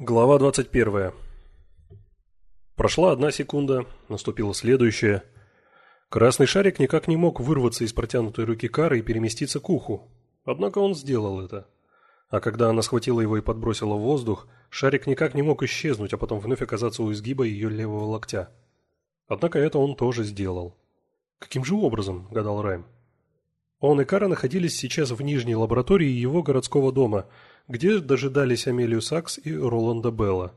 Глава 21. Прошла одна секунда, наступила следующая. Красный шарик никак не мог вырваться из протянутой руки Кары и переместиться к уху. Однако он сделал это. А когда она схватила его и подбросила в воздух, шарик никак не мог исчезнуть, а потом вновь оказаться у изгиба ее левого локтя. Однако это он тоже сделал. Каким же образом, гадал Райм. Он и Кара находились сейчас в нижней лаборатории его городского дома – где дожидались Амелию Сакс и Роланда Белла.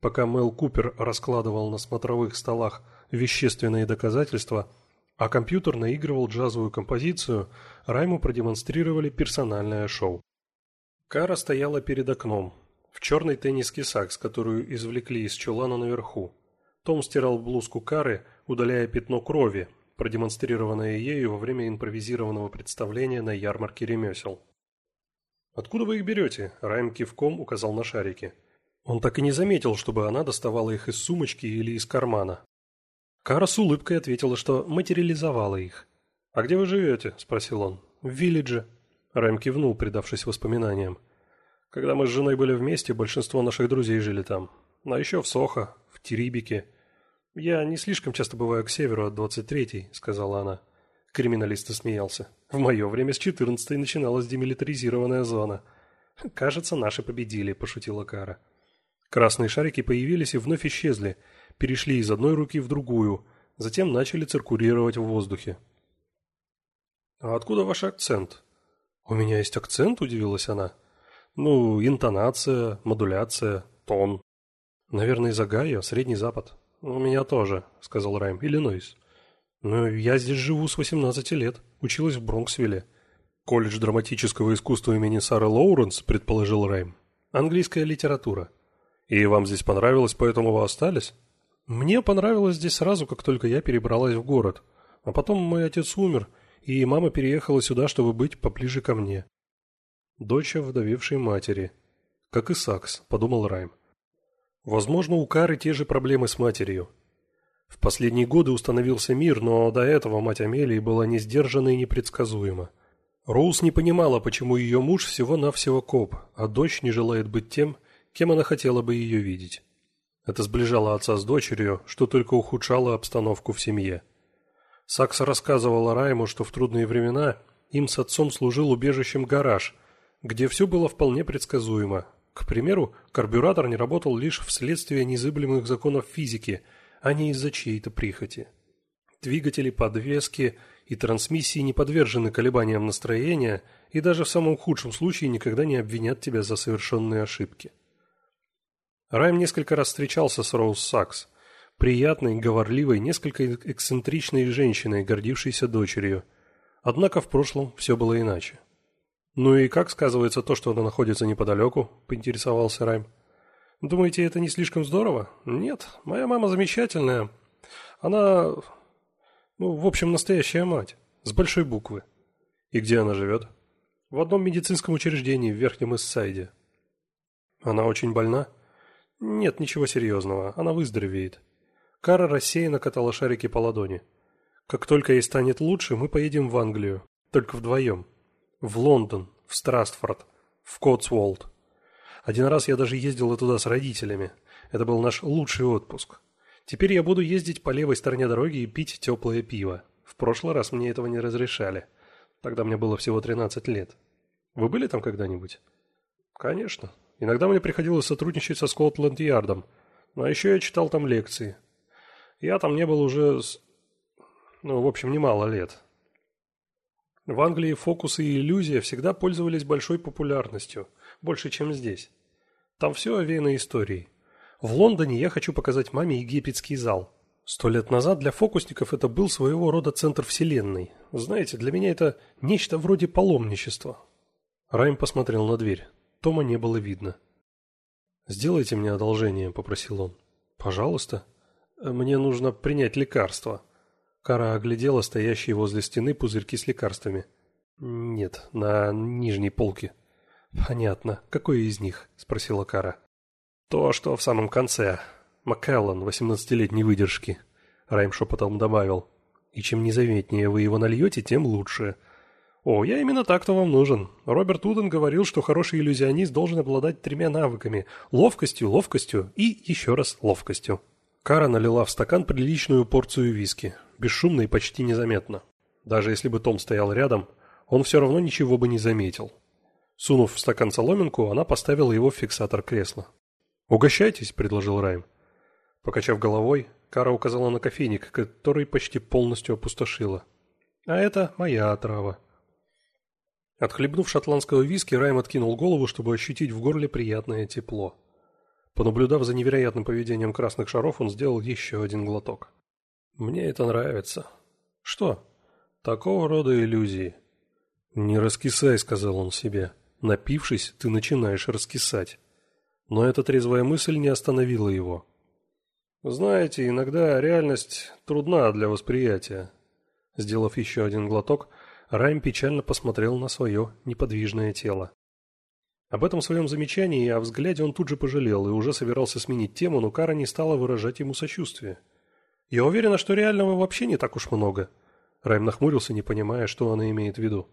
Пока Мел Купер раскладывал на смотровых столах вещественные доказательства, а компьютер наигрывал джазовую композицию, Райму продемонстрировали персональное шоу. Кара стояла перед окном, в черной тенниске Сакс, которую извлекли из чулана наверху. Том стирал блузку Кары, удаляя пятно крови, продемонстрированное ею во время импровизированного представления на ярмарке ремесел. «Откуда вы их берете?» – Райм кивком указал на шарики. Он так и не заметил, чтобы она доставала их из сумочки или из кармана. Кара с улыбкой ответила, что материализовала их. «А где вы живете?» – спросил он. «В Виллидже». Райм кивнул, предавшись воспоминаниям. «Когда мы с женой были вместе, большинство наших друзей жили там. А еще в Сохо, в Терибике. Я не слишком часто бываю к северу от 23-й», – сказала она. Криминалист смеялся. В мое время с 14-й начиналась демилитаризированная зона. Кажется, наши победили, пошутила Кара. Красные шарики появились и вновь исчезли, перешли из одной руки в другую, затем начали циркулировать в воздухе. «А откуда ваш акцент?» «У меня есть акцент?» – удивилась она. «Ну, интонация, модуляция, тон». «Наверное, из Огайо, Средний Запад». «У меня тоже», – сказал Райм. «Иллинойс». Но я здесь живу с 18 лет, училась в Бронксвилле. Колледж драматического искусства имени Сары Лоуренс, предположил Рэйм. Английская литература. И вам здесь понравилось, поэтому вы остались? Мне понравилось здесь сразу, как только я перебралась в город. А потом мой отец умер, и мама переехала сюда, чтобы быть поближе ко мне. Дочь вдовевшей матери. Как и Сакс, подумал Райм. Возможно, у Кары те же проблемы с матерью. В последние годы установился мир, но до этого мать Амелии была не сдержана и непредсказуема. Роуз не понимала, почему ее муж всего-навсего коп, а дочь не желает быть тем, кем она хотела бы ее видеть. Это сближало отца с дочерью, что только ухудшало обстановку в семье. Сакса рассказывала Райму, что в трудные времена им с отцом служил убежищем гараж, где все было вполне предсказуемо. К примеру, карбюратор не работал лишь вследствие незыблемых законов физики – а не из-за чьей-то прихоти. Двигатели, подвески и трансмиссии не подвержены колебаниям настроения и даже в самом худшем случае никогда не обвинят тебя за совершенные ошибки. Райм несколько раз встречался с Роуз Сакс, приятной, говорливой, несколько эксцентричной женщиной, гордившейся дочерью. Однако в прошлом все было иначе. «Ну и как сказывается то, что она находится неподалеку?» – поинтересовался Райм. Думаете, это не слишком здорово? Нет, моя мама замечательная. Она, ну, в общем, настоящая мать. С большой буквы. И где она живет? В одном медицинском учреждении в Верхнем Иссайде. Она очень больна? Нет, ничего серьезного. Она выздоровеет. Кара рассеянно катала шарики по ладони. Как только ей станет лучше, мы поедем в Англию. Только вдвоем. В Лондон, в Страстфорд, в Котсволд. Один раз я даже ездила туда с родителями. Это был наш лучший отпуск. Теперь я буду ездить по левой стороне дороги и пить теплое пиво. В прошлый раз мне этого не разрешали. Тогда мне было всего 13 лет. Вы были там когда-нибудь? Конечно. Иногда мне приходилось сотрудничать со Скотланд-Ярдом. Ну, а еще я читал там лекции. Я там не был уже. Ну, в общем, немало лет. В Англии фокусы и иллюзия всегда пользовались большой популярностью – больше, чем здесь. Там все овеяно историей. В Лондоне я хочу показать маме египетский зал. Сто лет назад для фокусников это был своего рода центр вселенной. Знаете, для меня это нечто вроде паломничества. Райм посмотрел на дверь. Тома не было видно. «Сделайте мне одолжение», — попросил он. «Пожалуйста. Мне нужно принять лекарство». Кара оглядела стоящие возле стены пузырьки с лекарствами. «Нет, на нижней полке». «Понятно. Какой из них?» – спросила Кара. «То, что в самом конце. Маккеллан, восемнадцатилетней выдержки», – Райм шепотом добавил. «И чем незаметнее вы его нальете, тем лучше. «О, я именно так-то вам нужен. Роберт Уден говорил, что хороший иллюзионист должен обладать тремя навыками – ловкостью, ловкостью и еще раз ловкостью». Кара налила в стакан приличную порцию виски, бесшумно и почти незаметно. Даже если бы Том стоял рядом, он все равно ничего бы не заметил. Сунув в стакан соломинку, она поставила его в фиксатор кресла. «Угощайтесь», – предложил Райм. Покачав головой, Кара указала на кофейник, который почти полностью опустошила. «А это моя отрава». Отхлебнув шотландского виски, Райм откинул голову, чтобы ощутить в горле приятное тепло. Понаблюдав за невероятным поведением красных шаров, он сделал еще один глоток. «Мне это нравится». «Что?» «Такого рода иллюзии». «Не раскисай», — сказал он себе. «Напившись, ты начинаешь раскисать». Но эта трезвая мысль не остановила его. «Знаете, иногда реальность трудна для восприятия». Сделав еще один глоток, Райм печально посмотрел на свое неподвижное тело. Об этом своем замечании и о взгляде он тут же пожалел и уже собирался сменить тему, но Кара не стала выражать ему сочувствие. «Я уверена, что реального вообще не так уж много». Райм нахмурился, не понимая, что она имеет в виду.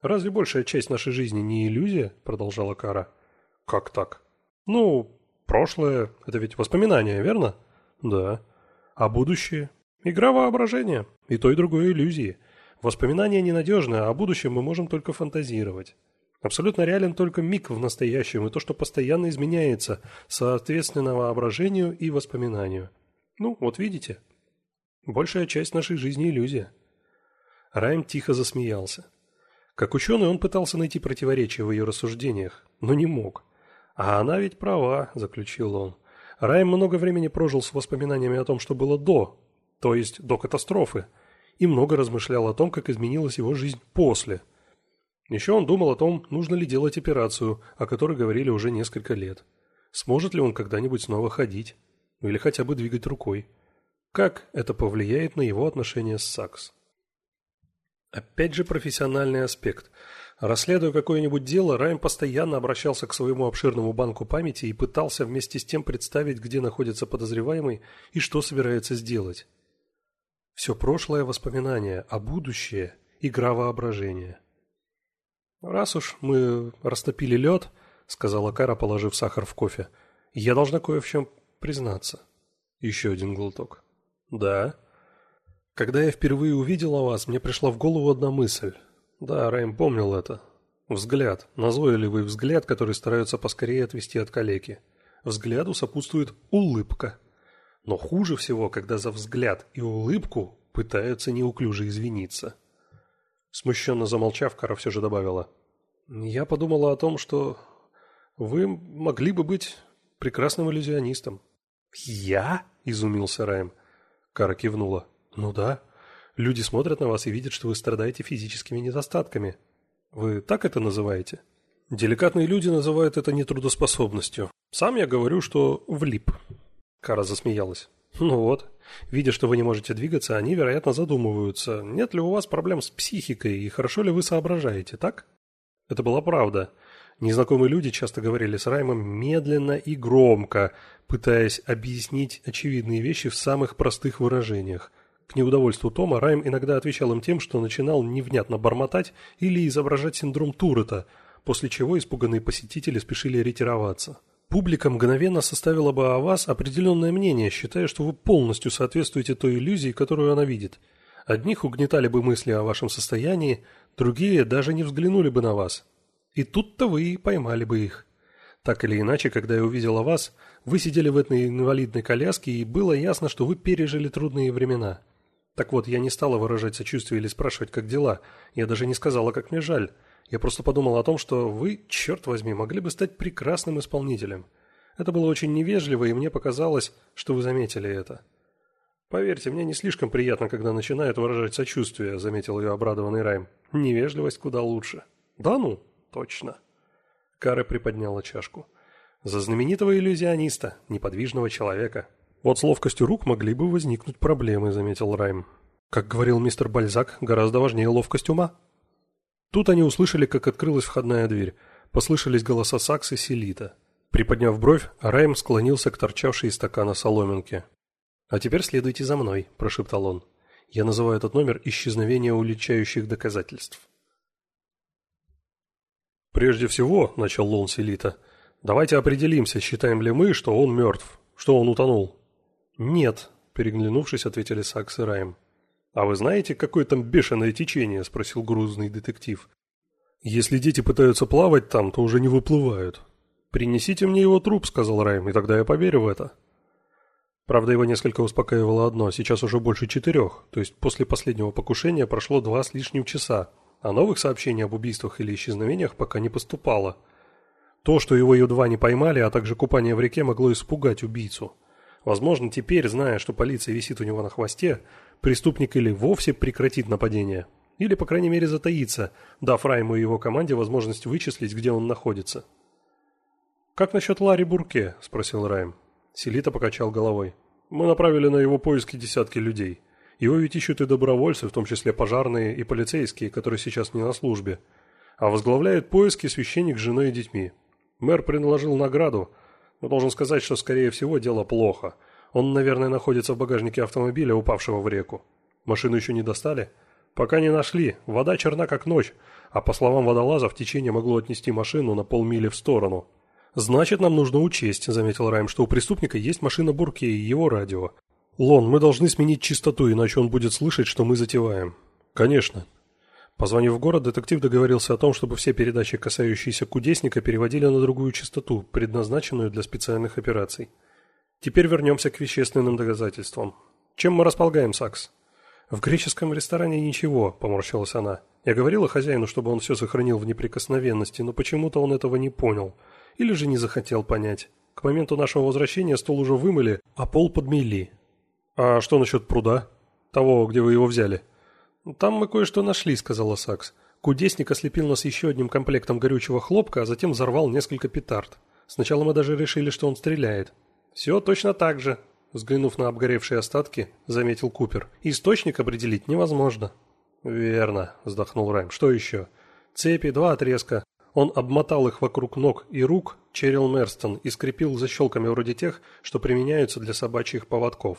«Разве большая часть нашей жизни не иллюзия?» – продолжала Кара. «Как так?» «Ну, прошлое – это ведь воспоминания, верно?» «Да». «А будущее?» «Игра воображения. И то, и другое иллюзии. Воспоминания ненадежны, а о будущем мы можем только фантазировать. Абсолютно реален только миг в настоящем и то, что постоянно изменяется, соответственно воображению и воспоминанию. Ну, вот видите. Большая часть нашей жизни – иллюзия. Райм тихо засмеялся. Как ученый он пытался найти противоречия в ее рассуждениях, но не мог. «А она ведь права», – заключил он. Райм много времени прожил с воспоминаниями о том, что было до, то есть до катастрофы, и много размышлял о том, как изменилась его жизнь после. Еще он думал о том, нужно ли делать операцию, о которой говорили уже несколько лет. Сможет ли он когда-нибудь снова ходить? Или хотя бы двигать рукой? Как это повлияет на его отношения с Сакс? Опять же профессиональный аспект. Расследуя какое-нибудь дело, Райм постоянно обращался к своему обширному банку памяти и пытался вместе с тем представить, где находится подозреваемый и что собирается сделать. Все прошлое воспоминание, а будущее – игра воображения. «Раз уж мы растопили лед», – сказала Кара, положив сахар в кофе, – «я должна кое в чем признаться». Еще один глоток. «Да». Когда я впервые увидела вас, мне пришла в голову одна мысль. Да, Рэйм помнил это. Взгляд, назойливый взгляд, который стараются поскорее отвести от калеки. Взгляду сопутствует улыбка. Но хуже всего, когда за взгляд и улыбку пытаются неуклюже извиниться. Смущенно замолчав, Кара все же добавила. «Я подумала о том, что вы могли бы быть прекрасным иллюзионистом». «Я?» – изумился Райм. Кара кивнула. «Ну да. Люди смотрят на вас и видят, что вы страдаете физическими недостатками. Вы так это называете?» «Деликатные люди называют это нетрудоспособностью. Сам я говорю, что влип». Кара засмеялась. «Ну вот. Видя, что вы не можете двигаться, они, вероятно, задумываются, нет ли у вас проблем с психикой и хорошо ли вы соображаете, так?» Это была правда. Незнакомые люди часто говорили с Раймом медленно и громко, пытаясь объяснить очевидные вещи в самых простых выражениях. К неудовольствию Тома Райм иногда отвечал им тем, что начинал невнятно бормотать или изображать синдром Туретта, после чего испуганные посетители спешили ретироваться. Публика мгновенно составила бы о вас определенное мнение, считая, что вы полностью соответствуете той иллюзии, которую она видит. Одних угнетали бы мысли о вашем состоянии, другие даже не взглянули бы на вас. И тут-то вы поймали бы их. Так или иначе, когда я увидела вас, вы сидели в этой инвалидной коляске, и было ясно, что вы пережили трудные времена. Так вот, я не стала выражать сочувствие или спрашивать, как дела. Я даже не сказала, как мне жаль. Я просто подумал о том, что вы, черт возьми, могли бы стать прекрасным исполнителем. Это было очень невежливо, и мне показалось, что вы заметили это. «Поверьте, мне не слишком приятно, когда начинают выражать сочувствие», — заметил ее обрадованный Райм. «Невежливость куда лучше». «Да ну, точно». Кара приподняла чашку. «За знаменитого иллюзиониста, неподвижного человека». «Вот с ловкостью рук могли бы возникнуть проблемы», — заметил Райм. «Как говорил мистер Бальзак, гораздо важнее ловкость ума». Тут они услышали, как открылась входная дверь. Послышались голоса Сакс и Селита. Приподняв бровь, Райм склонился к торчавшей из стакана соломинке. «А теперь следуйте за мной», – прошептал он. «Я называю этот номер «Исчезновение уличающих доказательств». «Прежде всего», — начал Лон Селита, — «давайте определимся, считаем ли мы, что он мертв, что он утонул». «Нет», — переглянувшись, ответили Сакс и Райм. «А вы знаете, какое там бешеное течение?» – спросил грузный детектив. «Если дети пытаются плавать там, то уже не выплывают». «Принесите мне его труп», – сказал Райм, – «и тогда я поверю в это». Правда, его несколько успокаивало одно, сейчас уже больше четырех, то есть после последнего покушения прошло два с лишним часа, а новых сообщений об убийствах или исчезновениях пока не поступало. То, что его едва не поймали, а также купание в реке могло испугать убийцу. Возможно, теперь, зная, что полиция висит у него на хвосте, преступник или вовсе прекратит нападение, или, по крайней мере, затаится, дав Райму и его команде возможность вычислить, где он находится. «Как насчет Ларри Бурке?» – спросил Райм. Селита покачал головой. «Мы направили на его поиски десятки людей. Его ведь ищут и добровольцы, в том числе пожарные и полицейские, которые сейчас не на службе. А возглавляет поиски священник с женой и детьми. Мэр предложил награду, но должен сказать, что, скорее всего, дело плохо. Он, наверное, находится в багажнике автомобиля, упавшего в реку. Машину еще не достали? Пока не нашли. Вода черна как ночь, а по словам водолазов, течение могло отнести машину на полмили в сторону. «Значит, нам нужно учесть», — заметил Райм, «что у преступника есть машина Бурке и его радио. Лон, мы должны сменить частоту, иначе он будет слышать, что мы затеваем». «Конечно». Позвонив в город, детектив договорился о том, чтобы все передачи, касающиеся кудесника, переводили на другую частоту, предназначенную для специальных операций. Теперь вернемся к вещественным доказательствам. Чем мы располагаем, Сакс? В греческом ресторане ничего, поморщилась она. Я говорила хозяину, чтобы он все сохранил в неприкосновенности, но почему-то он этого не понял. Или же не захотел понять. К моменту нашего возвращения стол уже вымыли, а пол подмели. А что насчет пруда? Того, где вы его взяли? Там мы кое-что нашли, сказала Сакс. Кудесник ослепил нас еще одним комплектом горючего хлопка, а затем взорвал несколько петард. Сначала мы даже решили, что он стреляет. Все точно так же, взглянув на обгоревшие остатки, заметил Купер. Источник определить невозможно. Верно, вздохнул Райм. Что еще? Цепи, два отрезка, он обмотал их вокруг ног и рук Черил Мерстон и скрепил защелками вроде тех, что применяются для собачьих поводков.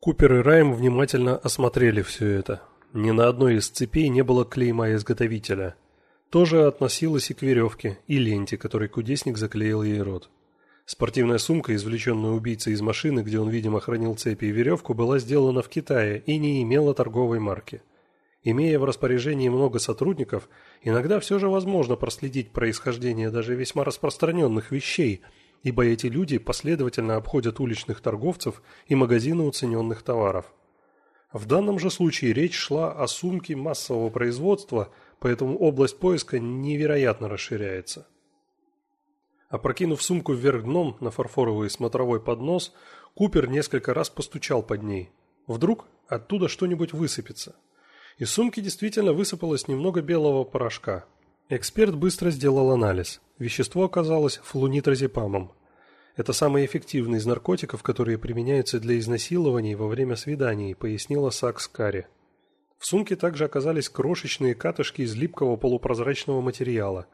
Купер и Райм внимательно осмотрели все это. Ни на одной из цепей не было клейма изготовителя. Тоже относилось и к веревке, и ленте, которой кудесник заклеил ей рот. Спортивная сумка, извлеченная убийцей из машины, где он, видимо, хранил цепи и веревку, была сделана в Китае и не имела торговой марки. Имея в распоряжении много сотрудников, иногда все же возможно проследить происхождение даже весьма распространенных вещей, ибо эти люди последовательно обходят уличных торговцев и магазины уцененных товаров. В данном же случае речь шла о сумке массового производства, поэтому область поиска невероятно расширяется. Опрокинув сумку вверх дном на фарфоровый смотровой поднос, Купер несколько раз постучал под ней. Вдруг оттуда что-нибудь высыпется – из сумки действительно высыпалось немного белого порошка. Эксперт быстро сделал анализ. Вещество оказалось флунитрозепамом. Это самый эффективный из наркотиков, которые применяются для изнасилований во время свиданий, пояснила Сакс Карри. В сумке также оказались крошечные катышки из липкого полупрозрачного материала.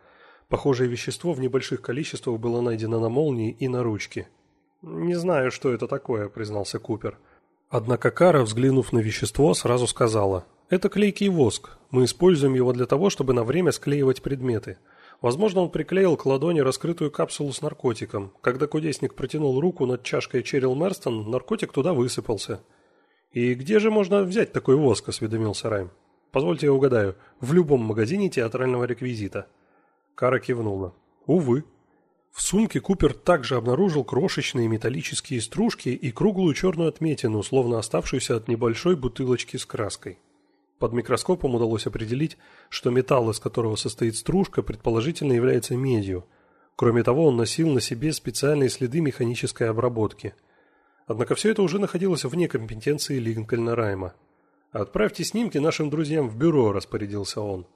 Похожее вещество в небольших количествах было найдено на молнии и на ручке. «Не знаю, что это такое», – признался Купер. Однако Кара, взглянув на вещество, сразу сказала – это клейкий воск. Мы используем его для того, чтобы на время склеивать предметы. Возможно, он приклеил к ладони раскрытую капсулу с наркотиком. Когда кудесник протянул руку над чашкой Черил Мерстон, наркотик туда высыпался. «И где же можно взять такой воск?» – осведомился Райм. «Позвольте я угадаю. В любом магазине театрального реквизита». Кара кивнула. «Увы». В сумке Купер также обнаружил крошечные металлические стружки и круглую черную отметину, словно оставшуюся от небольшой бутылочки с краской. Под микроскопом удалось определить, что металл, из которого состоит стружка, предположительно является медью. Кроме того, он носил на себе специальные следы механической обработки. Однако все это уже находилось вне компетенции Линкольна Райма. «Отправьте снимки нашим друзьям в бюро», – распорядился он.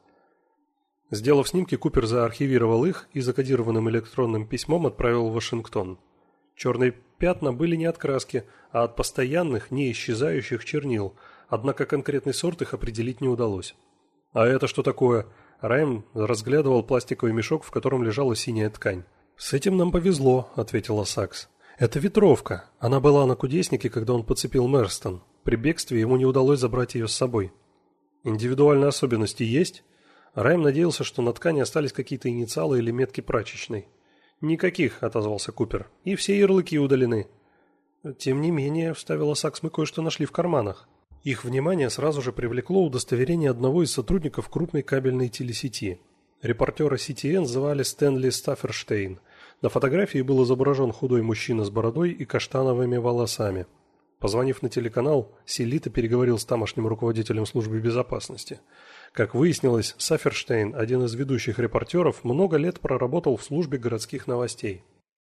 Сделав снимки, Купер заархивировал их и закодированным электронным письмом отправил в Вашингтон. Черные пятна были не от краски, а от постоянных, не исчезающих чернил – однако конкретный сорт их определить не удалось. «А это что такое?» Райм разглядывал пластиковый мешок, в котором лежала синяя ткань. «С этим нам повезло», — ответила Сакс. «Это ветровка. Она была на кудеснике, когда он подцепил Мерстон. При бегстве ему не удалось забрать ее с собой». «Индивидуальные особенности есть?» Райм надеялся, что на ткани остались какие-то инициалы или метки прачечной. «Никаких», — отозвался Купер. «И все ярлыки удалены». «Тем не менее», — вставила Сакс, — «мы кое-что нашли в карманах». Их внимание сразу же привлекло удостоверение одного из сотрудников крупной кабельной телесети. Репортера CTN звали Стэнли Стафферштейн. На фотографии был изображен худой мужчина с бородой и каштановыми волосами. Позвонив на телеканал, Селита переговорил с тамошним руководителем службы безопасности. Как выяснилось, Саферштейн, один из ведущих репортеров, много лет проработал в службе городских новостей.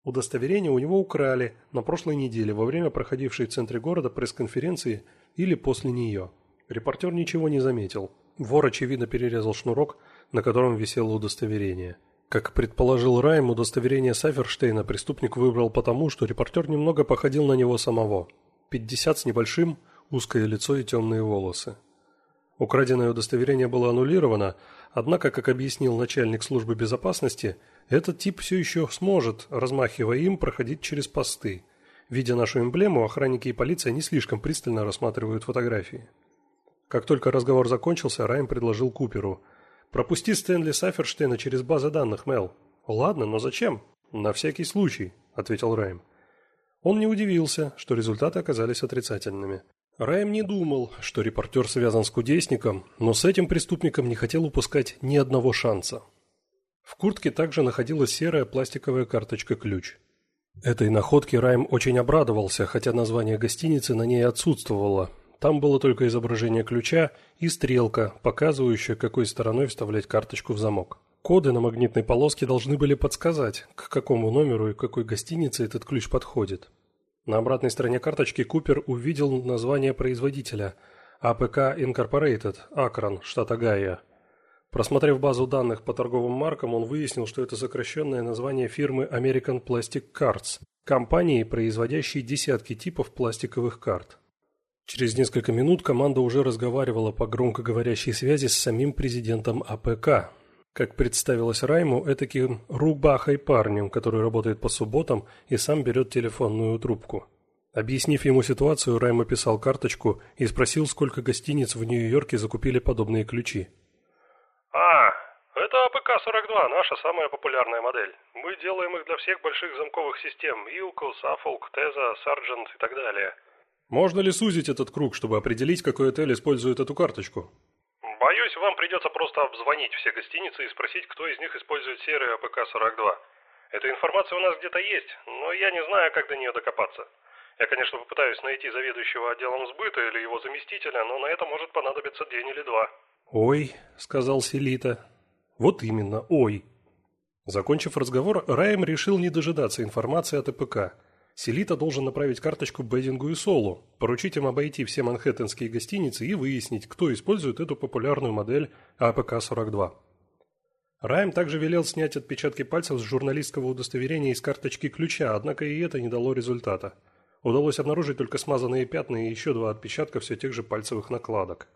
Удостоверение у него украли на прошлой неделе во время проходившей в центре города пресс-конференции или после нее. Репортер ничего не заметил. Вор, очевидно, перерезал шнурок, на котором висело удостоверение. Как предположил Райм, удостоверение Саферштейна преступник выбрал потому, что репортер немного походил на него самого – 50 с небольшим, узкое лицо и темные волосы. Украденное удостоверение было аннулировано, однако, как объяснил начальник службы безопасности, этот тип все еще сможет, размахивая им, проходить через посты. Видя нашу эмблему, охранники и полиция не слишком пристально рассматривают фотографии. Как только разговор закончился, Райм предложил Куперу. «Пропусти Стэнли Саферштейна через базы данных, Мел». «Ладно, но зачем?» «На всякий случай», — ответил Райм. Он не удивился, что результаты оказались отрицательными. Райм не думал, что репортер связан с кудесником, но с этим преступником не хотел упускать ни одного шанса. В куртке также находилась серая пластиковая карточка-ключ. Этой находке Райм очень обрадовался, хотя название гостиницы на ней отсутствовало. Там было только изображение ключа и стрелка, показывающая, какой стороной вставлять карточку в замок. Коды на магнитной полоске должны были подсказать, к какому номеру и какой гостинице этот ключ подходит. На обратной стороне карточки Купер увидел название производителя – APK Incorporated, Акрон, штат Огайо. Просмотрев базу данных по торговым маркам, он выяснил, что это сокращенное название фирмы American Plastic Cards, компании, производящей десятки типов пластиковых карт. Через несколько минут команда уже разговаривала по громкоговорящей связи с самим президентом АПК, как представилось Райму, этаким рубахой парнем, который работает по субботам и сам берет телефонную трубку. Объяснив ему ситуацию, Райм описал карточку и спросил, сколько гостиниц в Нью-Йорке закупили подобные ключи. «А, это АПК-42, наша самая популярная модель. Мы делаем их для всех больших замковых систем – Илко, Саффлок, Теза, Сарджент и так далее». «Можно ли сузить этот круг, чтобы определить, какой отель использует эту карточку?» Боюсь, вам придется просто обзвонить все гостиницы и спросить, кто из них использует серию АПК-42. Эта информация у нас где-то есть, но я не знаю, как до нее докопаться. Я, конечно, попытаюсь найти заведующего отделом сбыта или его заместителя, но на это может понадобиться день или два. «Ой», — сказал Селитто. «Вот именно, ой». Закончив разговор, Райм решил не дожидаться информации от АПК — Селитто должен направить карточку Бэддингу и Солу, поручить им обойти все манхэттенские гостиницы и выяснить, кто использует эту популярную модель АПК-42. Райм также велел снять отпечатки пальцев с журналистского удостоверения и с карточки-ключа, однако и это не дало результата. Удалось обнаружить только смазанные пятна и еще два отпечатка все тех же пальцевых накладок.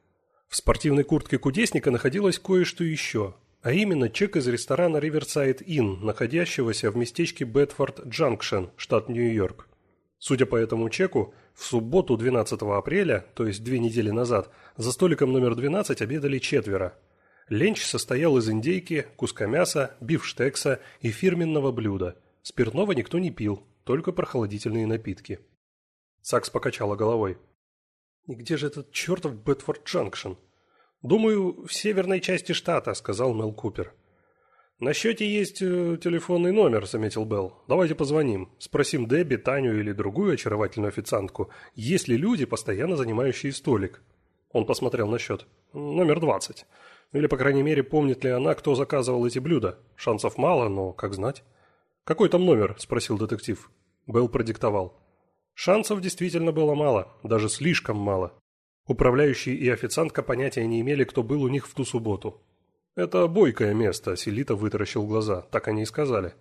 В спортивной куртке кудесника находилось кое-что еще, а именно чек из ресторана Riverside Inn, находящегося в местечке Бетфорд Джанкшен, штат Нью-Йорк. Судя по этому чеку, в субботу 12 апреля, то есть две недели назад, за столиком номер 12 обедали четверо. Ленч состоял из индейки, куска мяса, бифштекса и фирменного блюда. Спиртного никто не пил, только прохладительные напитки. Сакс покачала головой. «И где же этот чертов Бетфорд Джанкшен?» «Думаю, в северной части штата», — сказал Мел Купер. «На счете есть э, телефонный номер», — заметил Белл. «Давайте позвоним. Спросим Дебби, Таню или другую очаровательную официантку, есть ли люди, постоянно занимающие столик». Он посмотрел на счет. «Номер двадцать. Или, по крайней мере, помнит ли она, кто заказывал эти блюда. Шансов мало, но как знать». «Какой там номер?» – спросил детектив. Белл продиктовал. Шансов действительно было мало, даже слишком мало. Управляющий и официантка понятия не имели, кто был у них в ту субботу. «Это бойкое место», — Селита вытаращил глаза. Так они и сказали.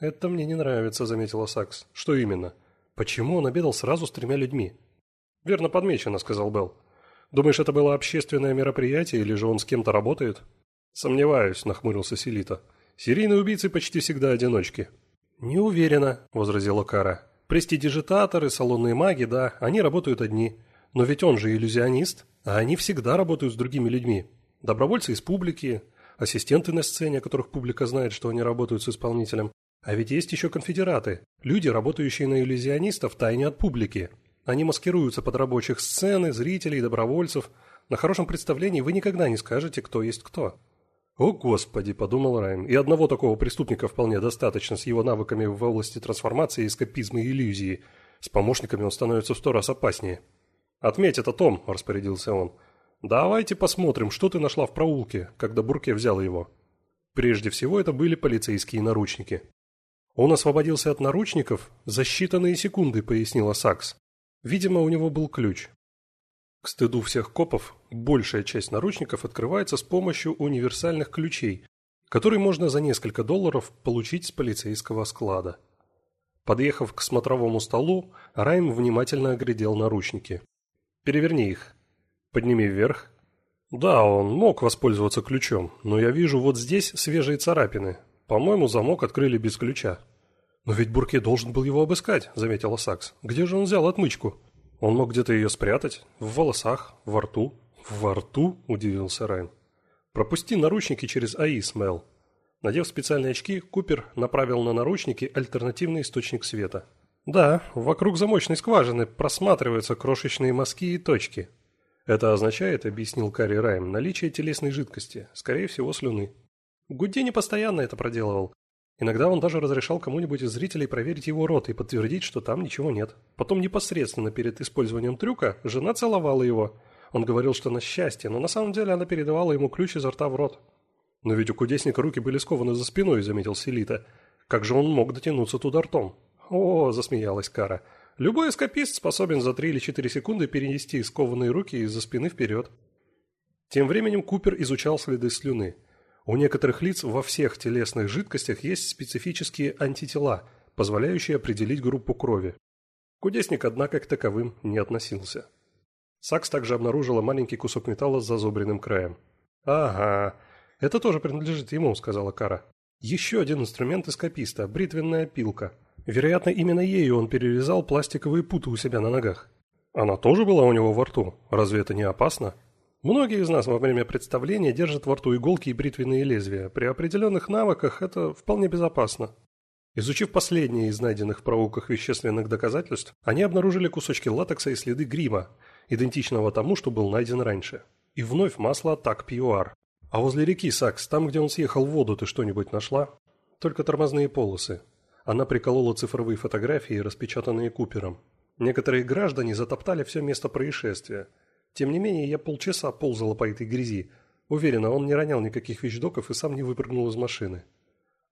«Это мне не нравится», — заметила Сакс. «Что именно? Почему он обедал сразу с тремя людьми?» «Верно подмечено», — сказал Белл. «Думаешь, это было общественное мероприятие, или же он с кем-то работает?» «Сомневаюсь», — нахмурился Селита. «Серийные убийцы почти всегда одиночки». «Не уверена», — возразила Кара. «Престидижитаторы, салонные маги, да, они работают одни. Но ведь он же иллюзионист, а они всегда работают с другими людьми. Добровольцы из публики, ассистенты на сцене, о которых публика знает, что они работают с исполнителем. А ведь есть еще конфедераты, люди, работающие на иллюзионистов тайне от публики. Они маскируются под рабочих сцены, зрителей, добровольцев. На хорошем представлении вы никогда не скажете, кто есть кто. «О, Господи!» – подумал Райан. «И одного такого преступника вполне достаточно с его навыками в области трансформации, эскапизма и иллюзии. С помощниками он становится в сто раз опаснее». «Отметь это, Том!» – распорядился он. «Давайте посмотрим, что ты нашла в проулке, когда Бурке взял его». Прежде всего, это были полицейские наручники. «Он освободился от наручников за считанные секунды», – пояснила Сакс. «Видимо, у него был ключ». К стыду всех копов, большая часть наручников открывается с помощью универсальных ключей, которые можно за несколько долларов получить с полицейского склада. Подъехав к смотровому столу, Райм внимательно оглядел наручники. «Переверни их», Подними вверх. Да, он мог воспользоваться ключом, но я вижу вот здесь свежие царапины. По-моему, замок открыли без ключа. Но ведь Бурке должен был его обыскать, заметила Сакс. Где же он взял отмычку? Он мог где-то ее спрятать? В волосах? Во рту? Во рту? Удивился Райан. Пропусти наручники через АИС, Мел. Надев специальные очки, Купер направил на наручники альтернативный источник света. Да, вокруг замочной скважины просматриваются крошечные мазки и точки. Это означает, объяснил Карри Райм, наличие телесной жидкости, скорее всего слюны. Гудини постоянно это проделывал. Иногда он даже разрешал кому-нибудь из зрителей проверить его рот и подтвердить, что там ничего нет. Потом непосредственно перед использованием трюка жена целовала его. Он говорил, что на счастье, но на самом деле она передавала ему ключ изо рта в рот. «Но ведь у кудесника руки были скованы за спиной», — заметил Селита. «Как же он мог дотянуться туда ртом?» «О», — засмеялась Кара, — Любой эскапист способен за 3 или 4 секунды перенести скованные руки из-за спины вперед. Тем временем Купер изучал следы слюны. У некоторых лиц во всех телесных жидкостях есть специфические антитела, позволяющие определить группу крови. Кудесник, однако, к таковым не относился. Сакс также обнаружила маленький кусок металла с зазубренным краем. «Ага, это тоже принадлежит ему», — сказала Кара. «Еще один инструмент эскаписта – бритвенная пилка. Вероятно, именно ею он перерезал пластиковые путы у себя на ногах. Она тоже была у него во рту. Разве это не опасно? Многие из нас во время представления держат во рту иголки и бритвенные лезвия. При определенных навыках это вполне безопасно. Изучив последние из найденных в проулках вещественных доказательств, они обнаружили кусочки латекса и следы грима, идентичного тому, что был найден раньше. И вновь масло Так PUR. А возле реки Сакс, там, где он съехал в воду, ты что-нибудь нашла? Только тормозные полосы. Она приколола цифровые фотографии, распечатанные Купером. Некоторые граждане затоптали все место происшествия. Тем не менее, я полчаса ползала по этой грязи. Уверена, он не ронял никаких вещдоков и сам не выпрыгнул из машины.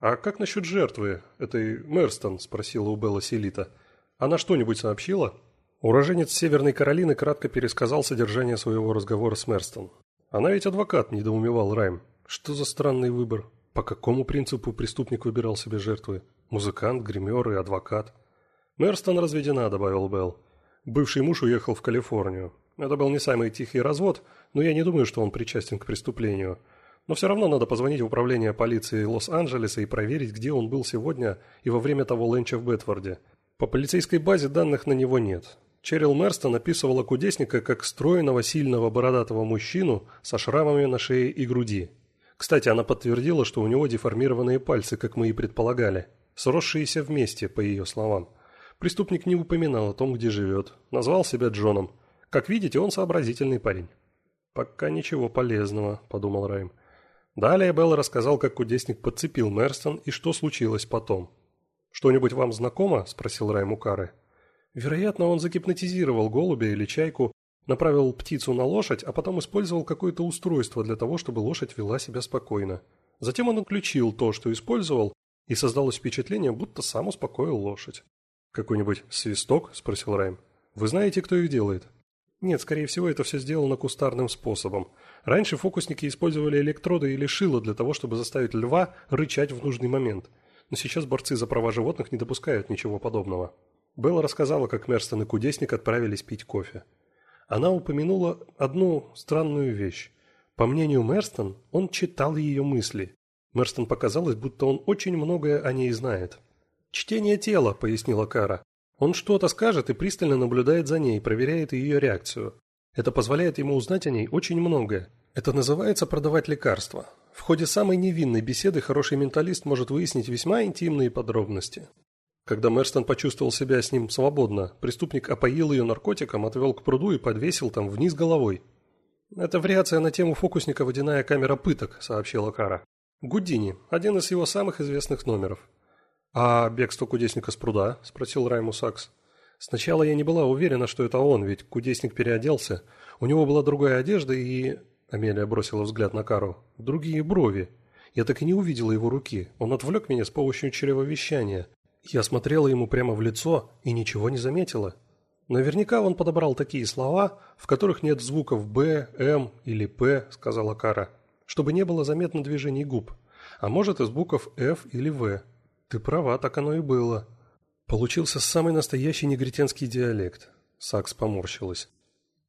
«А как насчет жертвы, этой Мерстон?» – спросила у Белла Селита. «Она что-нибудь сообщила?» Уроженец Северной Каролины кратко пересказал содержание своего разговора с Мерстон. «Она ведь адвокат», – недоумевал Райм. «Что за странный выбор? По какому принципу преступник выбирал себе жертвы? Музыкант, гример и адвокат. Мерстон разведена, добавил Белл. Бывший муж уехал в Калифорнию. Это был не самый тихий развод, но я не думаю, что он причастен к преступлению. Но все равно надо позвонить в управление полиции Лос-Анджелеса и проверить, где он был сегодня и во время того ленча в Бетфорде. По полицейской базе данных на него нет. Черил Мерстон описывала кудесника как стройного, сильного, бородатого мужчину со шрамами на шее и груди. Кстати, она подтвердила, что у него деформированные пальцы, как мы и предполагали сросшиеся вместе, по ее словам. Преступник не упоминал о том, где живет, назвал себя Джоном. Как видите, он сообразительный парень. «Пока ничего полезного», – подумал Райм. Далее Белл рассказал, как кудесник подцепил Мерстон и что случилось потом. «Что-нибудь вам знакомо?» – спросил Райм у Кары. Вероятно, он загипнотизировал голубя или чайку, направил птицу на лошадь, а потом использовал какое-то устройство для того, чтобы лошадь вела себя спокойно. Затем он отключил то, что использовал, и создалось впечатление, будто сам успокоил лошадь. «Какой-нибудь свисток?» – спросил Райм. «Вы знаете, кто их делает?» Нет, скорее всего, это все сделано кустарным способом. Раньше фокусники использовали электроды или шило для того, чтобы заставить льва рычать в нужный момент. Но сейчас борцы за права животных не допускают ничего подобного. Белла рассказала, как Мерстон и Кудесник отправились пить кофе. Она упомянула одну странную вещь. По мнению Мерстон, он читал ее мысли. Мерстон показалось, будто он очень многое о ней знает. «Чтение тела», — пояснила Кара. «Он что-то скажет и пристально наблюдает за ней, проверяет ее реакцию. Это позволяет ему узнать о ней очень многое. Это называется продавать лекарства. В ходе самой невинной беседы хороший менталист может выяснить весьма интимные подробности. Когда Мерстон почувствовал себя с ним свободно, преступник опоил ее наркотиком, отвел к пруду и подвесил там вниз головой. «Это вариация на тему фокусника «Водяная камера пыток», — сообщила Кара. «Гудини, один из его самых известных номеров». «А бегство кудесника с пруда?» – спросил Райму Сакс. «Сначала я не была уверена, что это он, ведь кудесник переоделся. У него была другая одежда и...» Амелия бросила взгляд на Кару. «Другие брови. Я так и не увидела его руки. Он отвлек меня с помощью чревовещания. Я смотрела ему прямо в лицо и ничего не заметила. Наверняка он подобрал такие слова, в которых нет звуков «б», «м» или «п», сказала Кара, чтобы не было заметно движений губ. А может из букв «ф» или «в». Ты права, так оно и было. Получился самый настоящий негритянский диалект. Сакс поморщилась.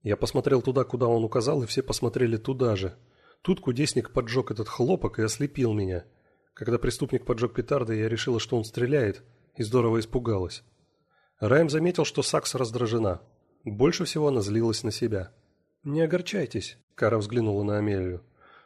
Я посмотрел туда, куда он указал, и все посмотрели туда же. Тут кудесник поджег этот хлопок и ослепил меня. Когда преступник поджег петарды, я решила, что он стреляет, и здорово испугалась. Райм заметил, что Сакс раздражена. Больше всего она злилась на себя. «Не огорчайтесь», – Кара взглянула на Амелию.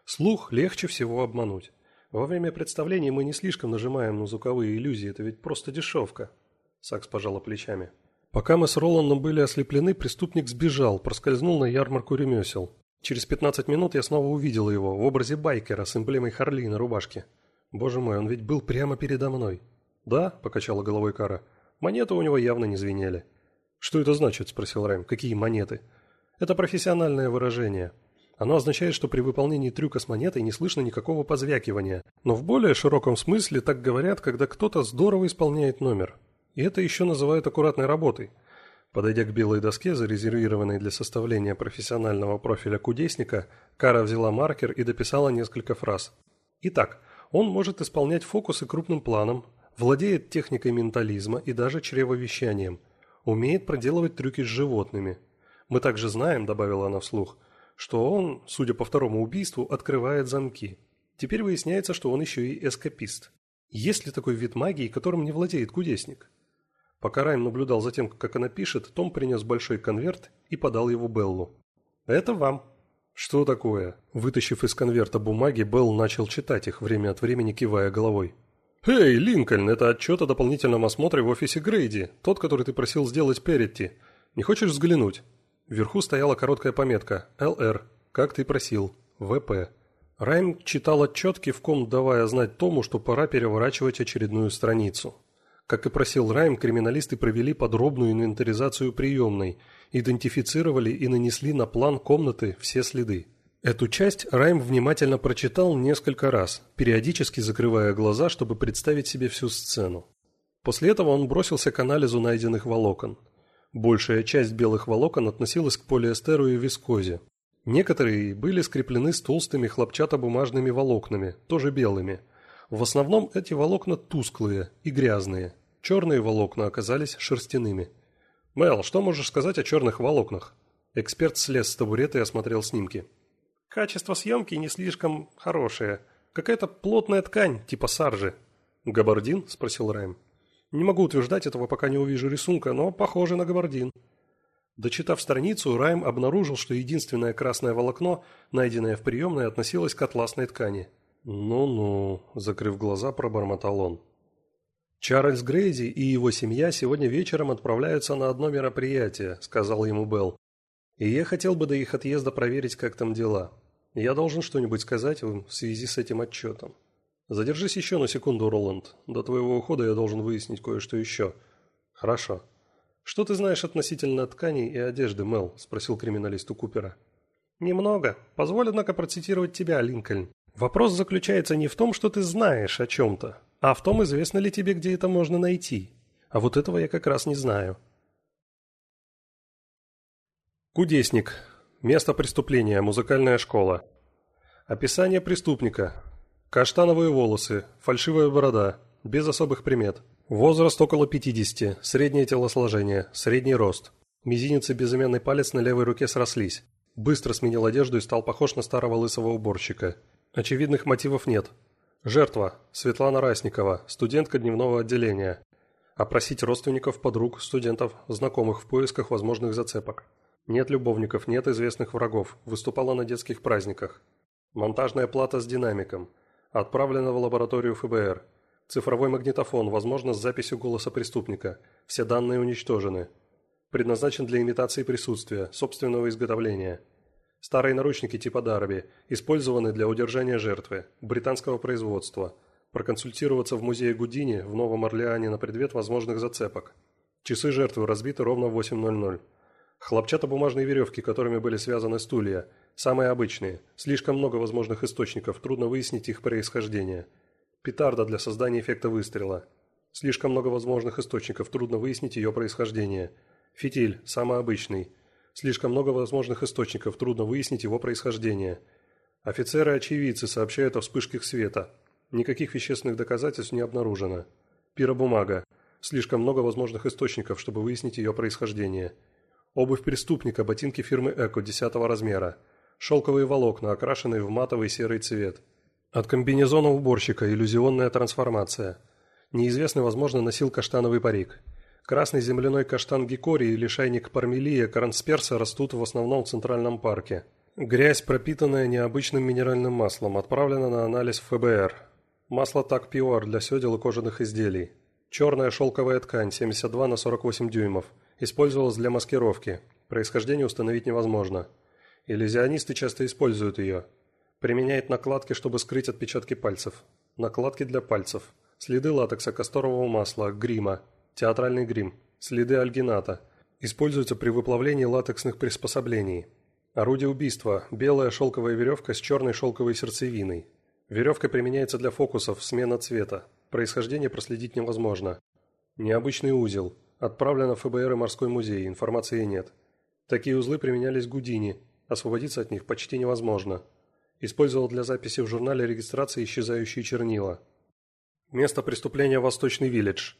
«Слух легче всего обмануть. Во время представления мы не слишком нажимаем на звуковые иллюзии, это ведь просто дешевка. Сакс пожала плечами. Пока мы с Роландом были ослеплены, преступник сбежал, проскользнул на ярмарку ремесел. Через 15 минут я снова увидел его в образе байкера с эмблемой Харли на рубашке. Боже мой, он ведь был прямо передо мной. Да, покачала головой Кара. Монеты у него явно не звенели. Что это значит? спросил Рэм. Какие монеты? Это профессиональное выражение. Оно означает, что при выполнении трюка с монетой не слышно никакого позвякивания. Но в более широком смысле так говорят, когда кто-то здорово исполняет номер. И это еще называют аккуратной работой. Подойдя к белой доске, зарезервированной для составления профессионального профиля кудесника, Кара взяла маркер и дописала несколько фраз. Итак, он может исполнять фокусы крупным планом, владеет техникой ментализма и даже чревовещанием, умеет проделывать трюки с животными. Мы также знаем, добавила она вслух, что он, судя по второму убийству, открывает замки. Теперь выясняется, что он еще и эскапист. Есть ли такой вид магии, которым не владеет кудесник? Пока Райм наблюдал за тем, как она пишет, Том принес большой конверт и подал его Беллу. «Это вам». «Что такое?» Вытащив из конверта бумаги, Белл начал читать их, время от времени кивая головой. «Эй, Линкольн, это отчет о дополнительном осмотре в офисе Грейди, тот, который ты просил сделать Перетти. Не хочешь взглянуть?» Вверху стояла короткая пометка «ЛР», как ты просил, ВП. Райм читал отчет, кивком давая знать Тому, что пора переворачивать очередную страницу. Как и просил Райм, криминалисты провели подробную инвентаризацию приемной, идентифицировали и нанесли на план комнаты все следы. Эту часть Райм внимательно прочитал несколько раз, периодически закрывая глаза, чтобы представить себе всю сцену. После этого он бросился к анализу найденных волокон. Большая часть белых волокон относилась к полиэстеру и вискозе. Некоторые были скреплены с толстыми хлопчатобумажными волокнами, тоже белыми. В основном эти волокна тусклые и грязные. Черные волокна оказались шерстяными. «Мэл, что можешь сказать о черных волокнах?» Эксперт слез с табурета и осмотрел снимки. «Качество съемки не слишком хорошее. Какая-то плотная ткань, типа саржи». «Габардин?» – спросил Райм. Не могу утверждать этого, пока не увижу рисунка, но похоже на габардин. Дочитав страницу, Райм обнаружил, что единственное красное волокно, найденное в приемной, относилось к атласной ткани. «Ну-ну», – закрыв глаза, пробормотал он. «Чарльз Грейди и его семья сегодня вечером отправляются на одно мероприятие», – сказал ему Белл. «И я хотел бы до их отъезда проверить, как там дела. Я должен что-нибудь сказать вам в связи с этим отчетом». «Задержись еще на секунду, Роланд. До твоего ухода я должен выяснить кое-что еще». «Хорошо». «Что ты знаешь относительно тканей и одежды, Мел?» – спросил криминалист у Купера. «Немного. Позволь, однако, процитировать тебя, Линкольн. Вопрос заключается не в том, что ты знаешь о чем-то, а в том, известно ли тебе, где это можно найти. А вот этого я как раз не знаю». Кудесник. Место преступления. Музыкальная школа. Описание преступника. Каштановые волосы, фальшивая борода, без особых примет. Возраст около 50, среднее телосложение, средний рост. Мизинец и безымянный палец на левой руке срослись. Быстро сменил одежду и стал похож на старого лысого уборщика. Очевидных мотивов нет. Жертва – Светлана Расникова, студентка дневного отделения. Опросить родственников, подруг, студентов, знакомых в поисках возможных зацепок. Нет любовников, нет известных врагов. Выступала на детских праздниках. Монтажная плата с динамиком. Отправлена в лабораторию ФБР. Цифровой магнитофон, возможно, с записью голоса преступника. Все данные уничтожены. Предназначен для имитации присутствия, собственного изготовления. Старые наручники типа Дарби, использованы для удержания жертвы, британского производства. Проконсультироваться в музее Гудини в Новом Орлеане на предмет возможных зацепок. Часы жертвы разбиты ровно в 8.00. Хлопчатобумажные веревки, которыми были связаны стулья, самые обычные. Слишком много возможных источников, трудно выяснить их происхождение. Петарда для создания эффекта выстрела. Слишком много возможных источников, трудно выяснить ее происхождение. Фитиль, самый обычный. Слишком много возможных источников, трудно выяснить его происхождение. Офицеры-очевидцы сообщают о вспышках света. Никаких вещественных доказательств не обнаружено. Пиробумага. Слишком много возможных источников, чтобы выяснить ее происхождение. Обувь преступника, ботинки фирмы «Эко» 10 размера. Шелковые волокна, окрашенные в матовый серый цвет. От комбинезона уборщика иллюзионная трансформация. Неизвестный, возможно, носил каштановый парик. Красный земляной каштан гикори или шайник пармелия кронсперса растут в основном в Центральном парке. Грязь, пропитанная необычным минеральным маслом, отправлена на анализ в ФБР. Масло так пиор для седел и кожаных изделий. Черная шелковая ткань 72 на 48 дюймов. Использовалась для маскировки. Происхождение установить невозможно. Иллюзионисты часто используют ее. Применяет накладки, чтобы скрыть отпечатки пальцев. Накладки для пальцев. Следы латекса, касторового масла, грима. Театральный грим. Следы альгината. Используются при выплавлении латексных приспособлений. Орудие убийства. Белая шелковая веревка с черной шелковой сердцевиной. Веревка применяется для фокусов, смена цвета. Происхождение проследить невозможно. Необычный узел. Отправлено в ФБР и морской музей, информации нет. Такие узлы применялись Гудини. Освободиться от них почти невозможно. Использовал для записи в журнале регистрации исчезающие чернила. Место преступления Восточный Виллидж.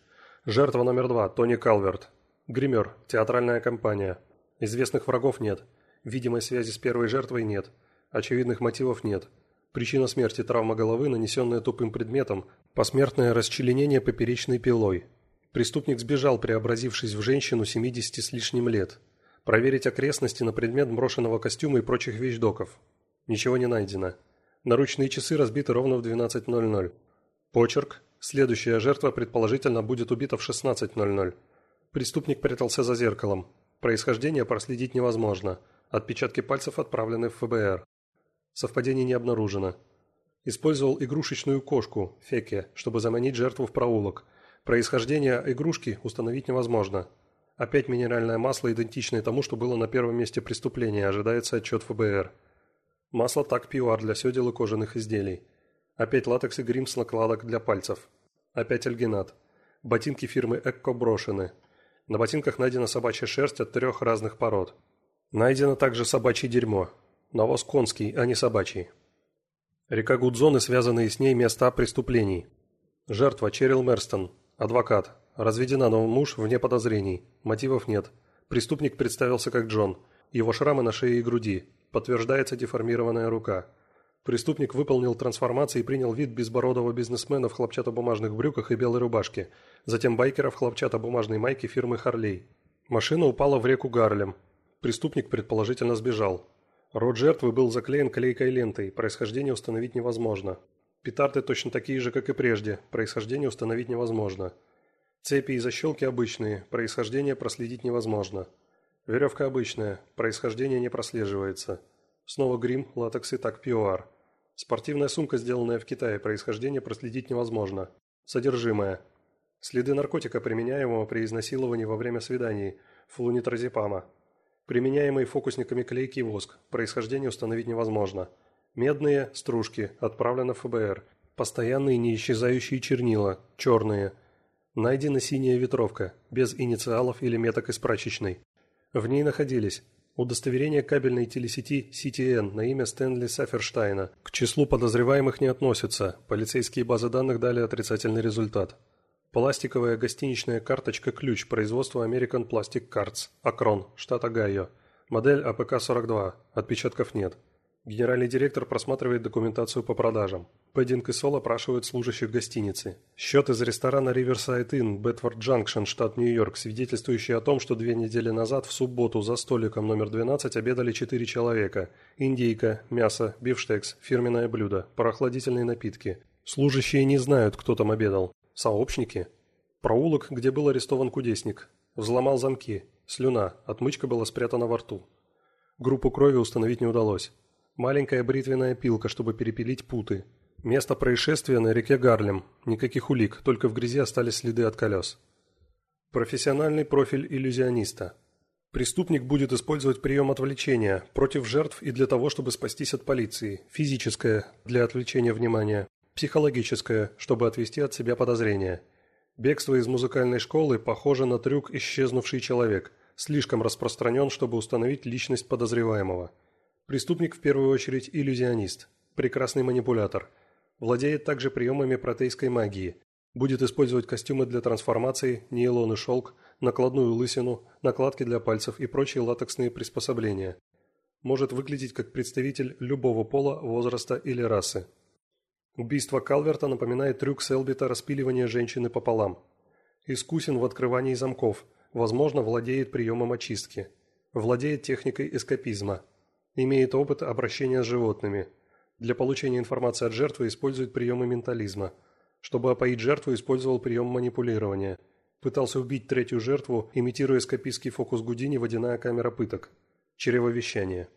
Жертва номер два Тони Калверт. Гример. Театральная компания. Известных врагов нет. Видимой связи с первой жертвой нет. Очевидных мотивов нет. Причина смерти – травма головы, нанесенная тупым предметом, посмертное расчленение поперечной пилой. Преступник сбежал, преобразившись в женщину 70 с лишним лет. Проверить окрестности на предмет брошенного костюма и прочих вещдоков. Ничего не найдено. Наручные часы разбиты ровно в 12.00. Почерк. Следующая жертва, предположительно, будет убита в 16.00. Преступник прятался за зеркалом. Происхождение проследить невозможно. Отпечатки пальцев отправлены в ФБР. Совпадений не обнаружено. Использовал игрушечную кошку, Феке, чтобы заманить жертву в проулок. Происхождение игрушки установить невозможно. Опять минеральное масло, идентичное тому, что было на первом месте преступления, ожидается отчет ФБР. Масло так пиуар для седел и кожаных изделий. Опять латекс и грим с накладок для пальцев. Опять альгинат. Ботинки фирмы Экко брошены. На ботинках найдена собачья шерсть от трех разных пород. Найдено также собачье дерьмо. Навоз конский, а не собачий. Река Гудзон и связанные с ней места преступлений. Жертва Черил Мерстон. Адвокат. Разведена, но муж вне подозрений. Мотивов нет. Преступник представился как Джон. Его шрамы на шее и груди. Подтверждается деформированная рука. Преступник выполнил трансформацию и принял вид безбородого бизнесмена в хлопчатобумажных брюках и белой рубашке, затем байкера в хлопчатобумажной майке фирмы «Харлей». Машина упала в реку Гарлем. Преступник предположительно сбежал. Рот жертвы был заклеен клейкой лентой, происхождение установить невозможно. Петарды точно такие же, как и прежде, происхождение установить невозможно. Цепи и защелки обычные, происхождение проследить невозможно. Веревка обычная, происхождение не прослеживается. Снова грим, латекс и так пиоар. Спортивная сумка, сделанная в Китае, происхождение проследить невозможно. Содержимое. Следы наркотика, применяемого при изнасиловании во время свиданий, флунитразепама. Применяемый фокусниками клейкий воск, происхождение установить невозможно. Медные, стружки, отправлено в ФБР. Постоянные неисчезающие чернила, черные. Найдена синяя ветровка, без инициалов или меток из прачечной. В ней находились удостоверение кабельной телесети CTN на имя Стэнли Саферштайна. К числу подозреваемых не относятся, полицейские базы данных дали отрицательный результат. Пластиковая гостиничная карточка-ключ производства American Plastic Cards, Акрон, штат Огайо. Модель АПК-42, отпечатков нет. Генеральный директор просматривает документацию по продажам. Бэддинг и Сол опрашивают служащих гостиницы. Счет из ресторана Riverside Inn, Бетфорд Джанкшен, штат Нью-Йорк, свидетельствующий о том, что две недели назад в субботу за столиком номер 12 обедали четыре человека. Индейка, мясо, бифштекс, фирменное блюдо, прохладительные напитки. Служащие не знают, кто там обедал. Сообщники? Проулок, где был арестован кудесник. Взломал замки. Слюна. Отмычка была спрятана во рту. Группу крови установить не удалось. Маленькая бритвенная пилка, чтобы перепилить путы. Место происшествия на реке Гарлем. Никаких улик, только в грязи остались следы от колес. Профессиональный профиль иллюзиониста. Преступник будет использовать прием отвлечения против жертв и для того, чтобы спастись от полиции. Физическое – для отвлечения внимания. Психологическое – чтобы отвести от себя подозрения. Бегство из музыкальной школы похоже на трюк «исчезнувший человек», слишком распространен, чтобы установить личность подозреваемого. Преступник в первую очередь иллюзионист, прекрасный манипулятор. Владеет также приемами протейской магии. Будет использовать костюмы для трансформации, нейлон и шелк, накладную лысину, накладки для пальцев и прочие латексные приспособления. Может выглядеть как представитель любого пола, возраста или расы. Убийство Калверта напоминает трюк Селбита распиливания женщины пополам. Искусен в открывании замков, возможно, владеет приемом очистки. Владеет техникой эскапизма – Имеет опыт обращения с животными. Для получения информации от жертвы использует приемы ментализма. Чтобы опоить жертву, использовал прием манипулирования. Пытался убить третью жертву, имитируя скопистский фокус Гудини «Водяная камера пыток». Чревовещание.